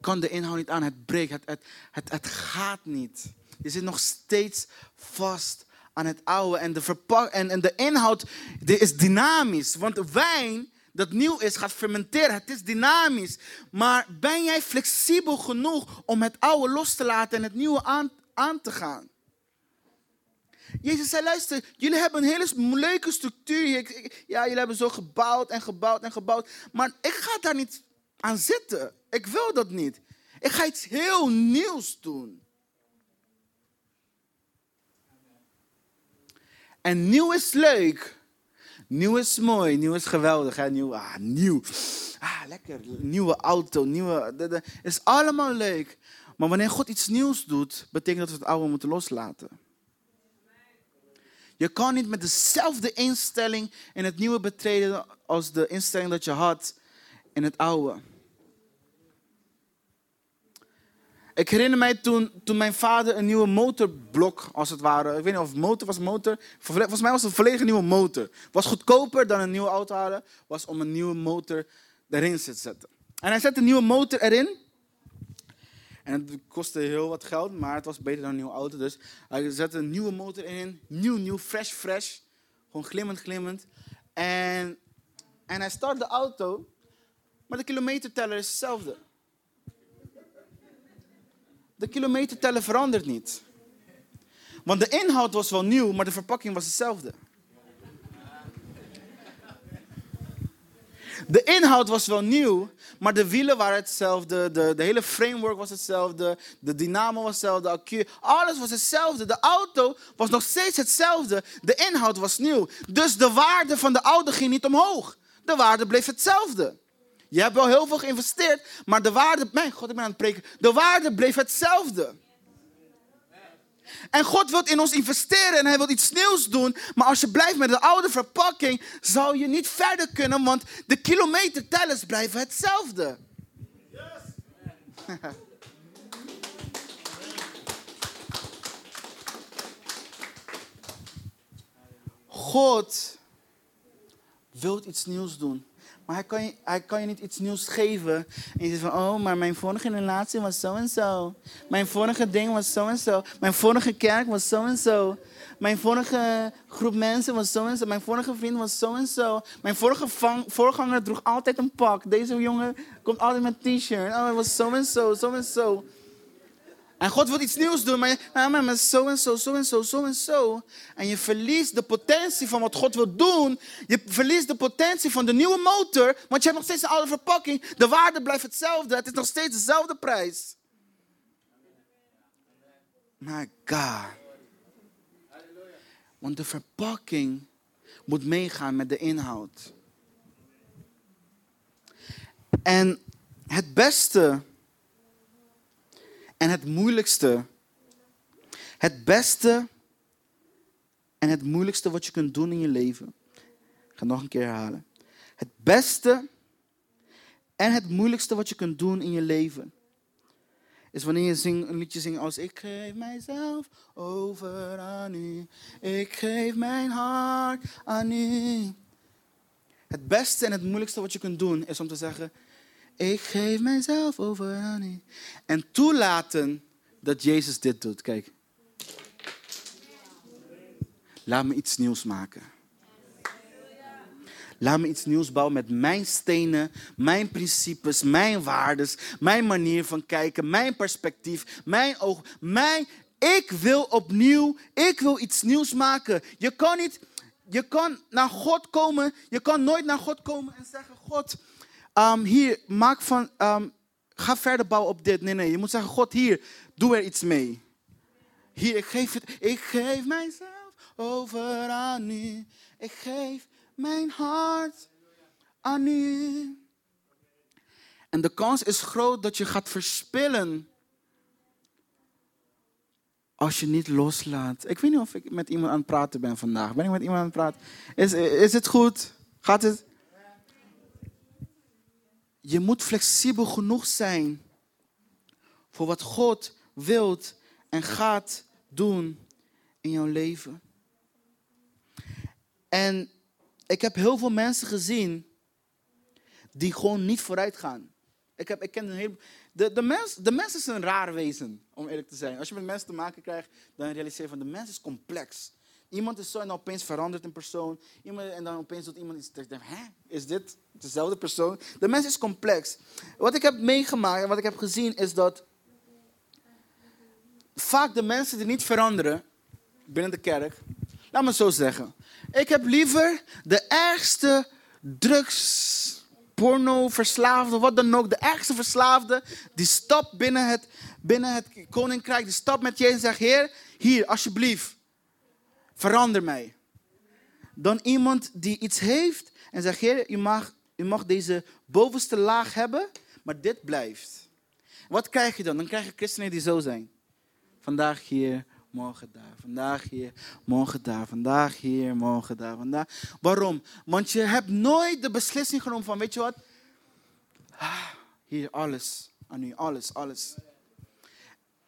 kan de inhoud niet aan. Het breekt, het, het, het, het gaat niet. Je zit nog steeds vast aan het oude. En de, verpak en, en de inhoud die is dynamisch. Want wijn dat nieuw is, gaat fermenteren. Het is dynamisch. Maar ben jij flexibel genoeg om het oude los te laten en het nieuwe aan, aan te gaan? Jezus zei, luister, jullie hebben een hele leuke structuur. Ja, jullie hebben zo gebouwd en gebouwd en gebouwd. Maar ik ga daar niet aan zitten. Ik wil dat niet. Ik ga iets heel nieuws doen. En nieuw is leuk. Nieuw is mooi, nieuw is geweldig. Hè? Nieuw, ah, nieuw. Ah, lekker. Nieuwe auto, nieuwe. Is allemaal leuk. Maar wanneer God iets nieuws doet, betekent dat we het oude moeten loslaten. Je kan niet met dezelfde instelling in het nieuwe betreden als de instelling dat je had in het oude. Ik herinner mij toen, toen mijn vader een nieuwe motorblok, als het ware. Ik weet niet of motor was motor. Volgens mij was het een volledig nieuwe motor. Was goedkoper dan een nieuwe auto hadden. Was om een nieuwe motor erin te zetten. En hij zette een nieuwe motor erin. En het kostte heel wat geld, maar het was beter dan een nieuwe auto. Dus hij zette een nieuwe motor in. Nieuw, nieuw, fresh, fresh. Gewoon glimmend, glimmend. En, en hij start de auto. Maar de kilometerteller is hetzelfde. De kilometerteller verandert niet. Want de inhoud was wel nieuw, maar de verpakking was hetzelfde. De inhoud was wel nieuw, maar de wielen waren hetzelfde. De, de hele framework was hetzelfde. De dynamo was hetzelfde. Accu, alles was hetzelfde. De auto was nog steeds hetzelfde. De inhoud was nieuw. Dus de waarde van de auto ging niet omhoog. De waarde bleef hetzelfde. Je hebt wel heel veel geïnvesteerd, maar de waarde, mijn God, ik ben aan het preken, de waarde bleef hetzelfde. En God wil in ons investeren en hij wil iets nieuws doen. Maar als je blijft met de oude verpakking, zal je niet verder kunnen, want de kilometertellers blijven hetzelfde. Yes. God wil iets nieuws doen. Maar hij kan, je, niet iets nieuws geven. En je zegt van, oh, maar mijn vorige relatie was zo en zo. Mijn vorige ding was zo en zo. Mijn vorige kerk was zo en zo. Mijn vorige groep mensen was zo en zo. Mijn vorige vriend was zo en zo. Mijn vorige voorganger droeg altijd een pak. Deze jongen komt altijd met t-shirt. Oh, hij was zo en zo, zo en zo. En God wil iets nieuws doen, maar je ah, maar zo en zo, zo en zo, zo en zo. En je verliest de potentie van wat God wil doen. Je verliest de potentie van de nieuwe motor, want je hebt nog steeds een oude verpakking. De waarde blijft hetzelfde, het is nog steeds dezelfde prijs. My God. Want de verpakking moet meegaan met de inhoud. En het beste en het moeilijkste, het beste en het moeilijkste wat je kunt doen in je leven. Ik ga nog een keer herhalen. Het beste en het moeilijkste wat je kunt doen in je leven. Is wanneer je zing, een liedje zingt als ik geef mijzelf over aan u. Ik geef mijn hart aan u. Het beste en het moeilijkste wat je kunt doen is om te zeggen, ik geef mijzelf over aan u. En toelaten dat Jezus dit doet. Kijk. Laat me iets nieuws maken. Laat me iets nieuws bouwen met mijn stenen, mijn principes, mijn waardes, mijn manier van kijken, mijn perspectief, mijn oog, mijn ik wil opnieuw, ik wil iets nieuws maken. Je kan niet, je kan naar God komen, je kan nooit naar God komen en zeggen, God, um, hier, maak van, um, ga verder bouwen op dit. Nee, nee, je moet zeggen, God, hier, doe er iets mee. Hier, ik geef het, ik geef mijzelf over aan u. Ik geef mijn hart aan u. En de kans is groot dat je gaat verspillen als je niet loslaat. Ik weet niet of ik met iemand aan het praten ben vandaag. Ben ik met iemand aan het praten? Is, is het goed? Gaat het? Je moet flexibel genoeg zijn voor wat God wilt en gaat doen in jouw leven. En ik heb heel veel mensen gezien die gewoon niet vooruit gaan. Ik, heb, ik ken een hele, de, de, mens, de mens is een raar wezen, om eerlijk te zijn. Als je met mensen te maken krijgt, dan realiseer je van de mens is complex. Iemand is zo en opeens verandert een persoon. Iemand, en dan opeens doet iemand iets. Hè, is dit dezelfde persoon? De mens is complex. Wat ik heb meegemaakt en wat ik heb gezien is dat vaak de mensen die niet veranderen binnen de kerk, laat me zo zeggen. Ik heb liever de ergste drugs porno verslaafde, wat dan ook, de ergste verslaafde, die stapt binnen het, binnen het koninkrijk, die stapt met Jezus en zegt, Heer, hier, alsjeblieft, verander mij. Dan iemand die iets heeft en zegt, Heer, u mag, u mag deze bovenste laag hebben, maar dit blijft. Wat krijg je dan? Dan krijg je christenen die zo zijn. Vandaag hier, morgen daar. Vandaag hier, morgen daar. Vandaag hier, morgen daar. Vandaag. Waarom? Want je hebt nooit de beslissing genomen van, weet je wat? Ah, hier, alles. Aan u, alles, alles.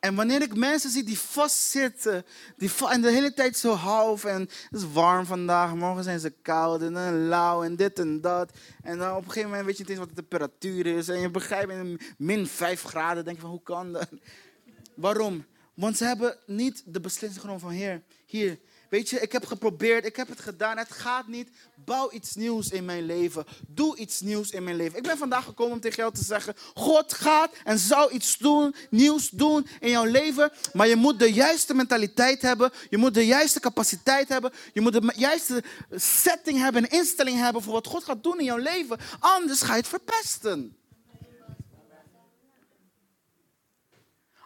En wanneer ik mensen zie die vastzitten, die en de hele tijd zo half en het is warm vandaag, morgen zijn ze koud en dan lauw en dit en dat. En dan op een gegeven moment weet je niet eens wat de temperatuur is en je begrijpt in min 5 graden, denk je van hoe kan dat? Waarom? Want ze hebben niet de beslissing genomen van Heer, hier, weet je, ik heb geprobeerd, ik heb het gedaan, het gaat niet. Bouw iets nieuws in mijn leven. Doe iets nieuws in mijn leven. Ik ben vandaag gekomen om tegen jou te zeggen, God gaat en zal iets doen, nieuws doen in jouw leven. Maar je moet de juiste mentaliteit hebben, je moet de juiste capaciteit hebben, je moet de juiste setting hebben, een instelling hebben voor wat God gaat doen in jouw leven. Anders ga je het verpesten.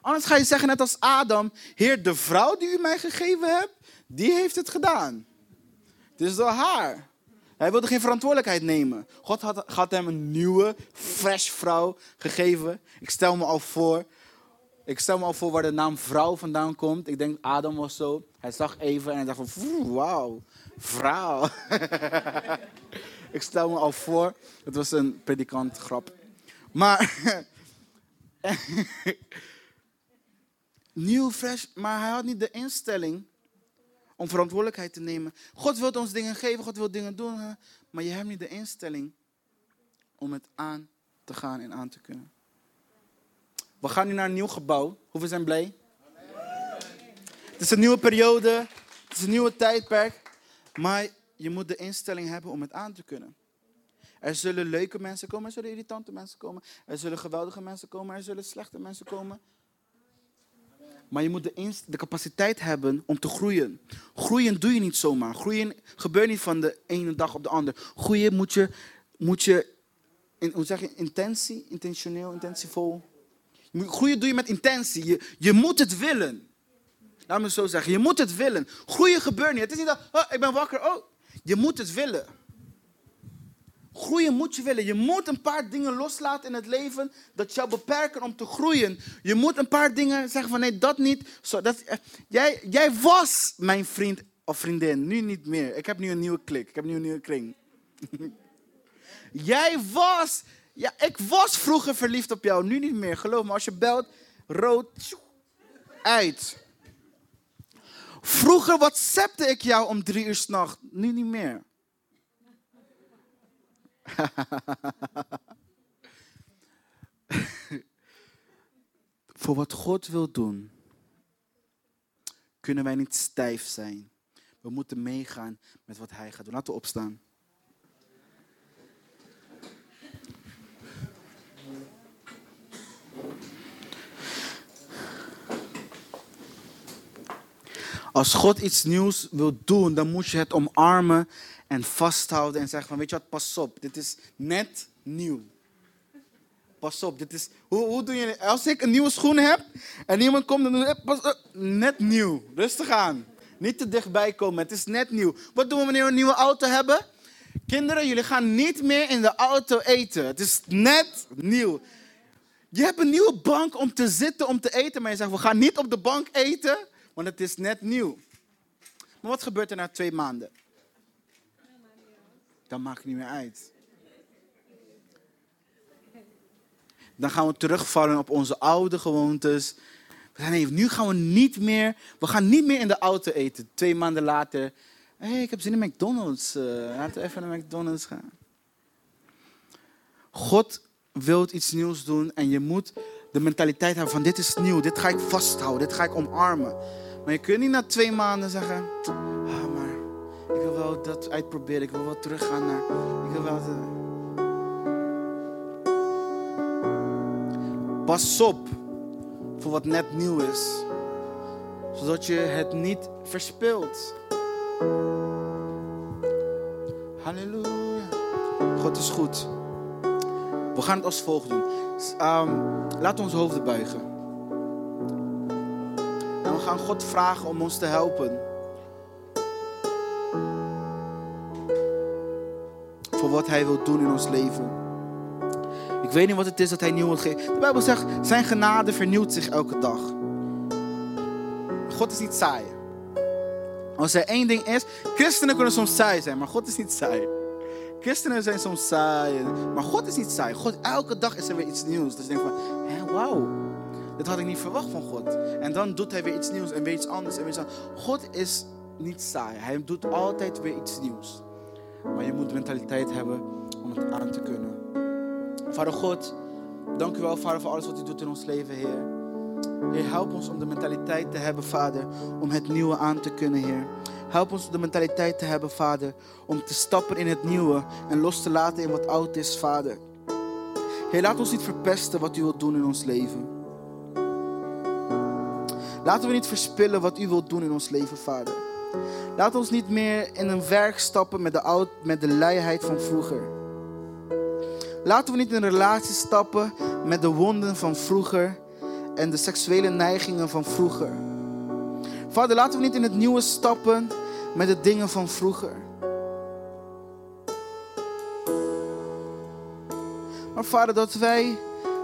Anders ga je zeggen, net als Adam, Heer, de vrouw die u mij gegeven hebt, die heeft het gedaan. Het is door haar. Hij wilde geen verantwoordelijkheid nemen. God had, hem een nieuwe, fresh vrouw gegeven. Ik stel me al voor. Ik stel me al voor waar de naam vrouw vandaan komt. Ik denk Adam was zo. Hij zag even en hij dacht van, wauw, vrouw. ik stel me al voor. Het was een predikant grap. Maar nieuw, fresh, maar hij had niet de instelling om verantwoordelijkheid te nemen. God wil ons dingen geven, God wil dingen doen, maar je hebt niet de instelling om het aan te gaan en aan te kunnen. We gaan nu naar een nieuw gebouw. Hoeveel zijn blij? Het is een nieuwe periode, het is een nieuwe tijdperk, maar je moet de instelling hebben om het aan te kunnen. Er zullen leuke mensen komen, er zullen irritante mensen komen, er zullen geweldige mensen komen, er zullen slechte mensen komen. Maar je moet de, de capaciteit hebben om te groeien. Groeien doe je niet zomaar. Groeien gebeurt niet van de ene dag op de andere. Groeien moet je, moet je in, hoe zeg je, intentie, intentioneel, intentievol. Groeien doe je met intentie. Je, je moet het willen. Laat me zo zeggen. Je moet het willen. Groeien gebeurt niet. Het is niet dat, oh, ik ben wakker. Oh, je moet het willen. Groeien moet je willen. Je moet een paar dingen loslaten in het leven dat jou beperken om te groeien. Je moet een paar dingen zeggen van nee, dat niet. Zo, dat, eh, jij, jij was mijn vriend of vriendin, nu niet meer. Ik heb nu een nieuwe klik, ik heb nu een nieuwe kring. jij was, ja, ik was vroeger verliefd op jou, nu niet meer. Geloof me, als je belt, rood, uit. Vroeger whatsappte ik jou om drie uur s'nachts, nu niet meer. Voor wat God wil doen, kunnen wij niet stijf zijn. We moeten meegaan met wat Hij gaat doen. Laten we opstaan. Als God iets nieuws wil doen, dan moet je het omarmen en vasthouden en zeggen van, weet je wat, pas op, dit is net nieuw. Pas op, dit is, hoe, hoe doen jullie, als ik een nieuwe schoen heb en iemand komt, dan doe ik, pas op, net nieuw, rustig aan. Niet te dichtbij komen, het is net nieuw. Wat doen we wanneer we een nieuwe auto hebben? Kinderen, jullie gaan niet meer in de auto eten. Het is net nieuw. Je hebt een nieuwe bank om te zitten, om te eten, maar je zegt, we gaan niet op de bank eten, want het is net nieuw. Maar wat gebeurt er na twee maanden? Dat maakt niet meer uit. Dan gaan we terugvallen op onze oude gewoontes. Nee, nu gaan we niet meer, we gaan niet meer in de auto eten. Twee maanden later, hé, ik heb zin in McDonald's. Uh, laten we even naar McDonald's gaan. God wil iets nieuws doen en je moet de mentaliteit hebben van dit is nieuw, dit ga ik vasthouden, dit ga ik omarmen. Maar je kunt niet na twee maanden zeggen, ah, maar wil dat uitproberen, ik wil wel teruggaan naar, ik wil wel... Pas op voor wat net nieuw is, zodat je het niet verspilt. Halleluja. God is goed. We gaan het als volgt doen. Um, laat ons hoofden buigen. En we gaan God vragen om ons te helpen. Voor wat Hij wil doen in ons leven. Ik weet niet wat het is dat Hij nieuw wil geven. De Bijbel zegt, zijn genade vernieuwt zich elke dag. God is niet saai. Als er één ding is, christenen kunnen soms saai zijn, maar God is niet saai. Christenen zijn soms saai, maar God is niet saai. God, elke dag is er weer iets nieuws. Dus je denkt van, hé, wauw, dit had ik niet verwacht van God. En dan doet hij weer iets nieuws en weer iets anders en weer iets. God is niet saai. Hij doet altijd weer iets nieuws. Maar je moet mentaliteit hebben om het aan te kunnen. Vader God, dank u wel, Vader, voor alles wat u doet in ons leven, Heer. Heer, help ons om de mentaliteit te hebben, Vader, om het nieuwe aan te kunnen, Heer. Help ons de mentaliteit te hebben, Vader, om te stappen in het nieuwe en los te laten in wat oud is, Vader. Heer, laat ons niet verpesten wat u wilt doen in ons leven. Laten we niet verspillen wat u wilt doen in ons leven, Vader. Laat ons niet meer in een werk stappen met de, oud, met de luiheid van vroeger. Laten we niet in een relatie stappen met de wonden van vroeger en de seksuele neigingen van vroeger. Vader, laten we niet in het nieuwe stappen met de dingen van vroeger. Maar vader, dat wij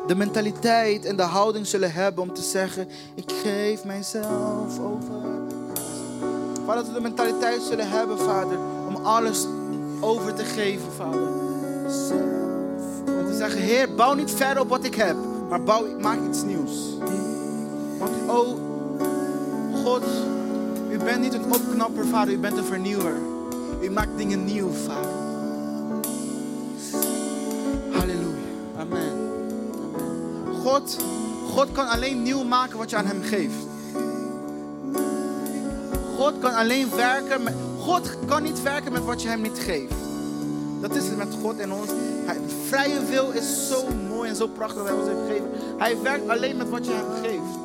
de mentaliteit en de houding zullen hebben om te zeggen, ik geef mijzelf over. Vader, dat we de mentaliteit zullen hebben, vader, om alles over te geven, vader. En te zeggen, Heer, bouw niet verder op wat ik heb, maar bouw, maak iets nieuws. Want, oh, God, u bent niet een opknapper, vader, u bent een vernieuwer. U maakt dingen nieuw, vader. Halleluja. Amen. Amen. God, God kan alleen nieuw maken wat je aan hem geeft. God kan alleen werken. Met, God kan niet werken met wat je hem niet geeft. Dat is het met God en ons. Hij, vrije wil is zo mooi en zo prachtig dat hij ons heeft gegeven. Hij werkt alleen met wat je hem geeft.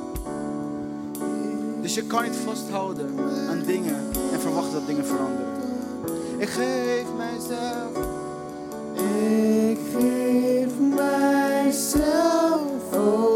Dus je kan niet vasthouden aan dingen en verwachten dat dingen veranderen. Ik geef mijzelf. Ik geef mijzelf. Oh.